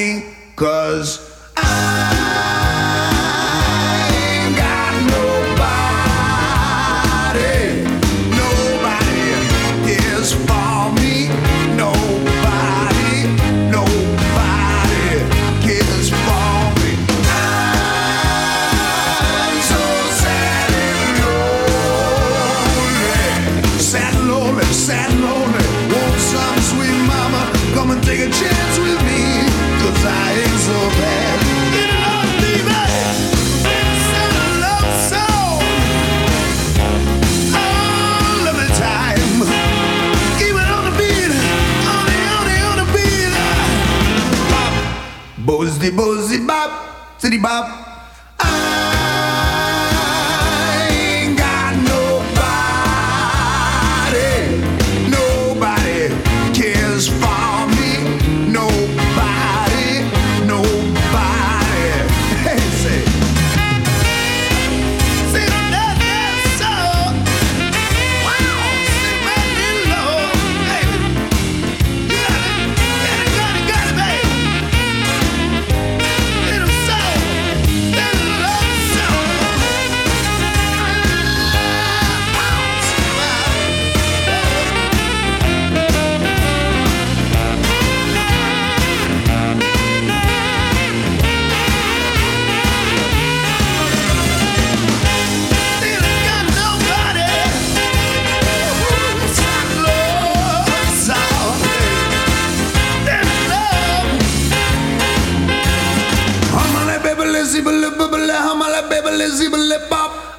me, cause Nobody is for me. Bozzy, bozzy, bap, city bap. zibble bubble, hamala bebble, zibble pop.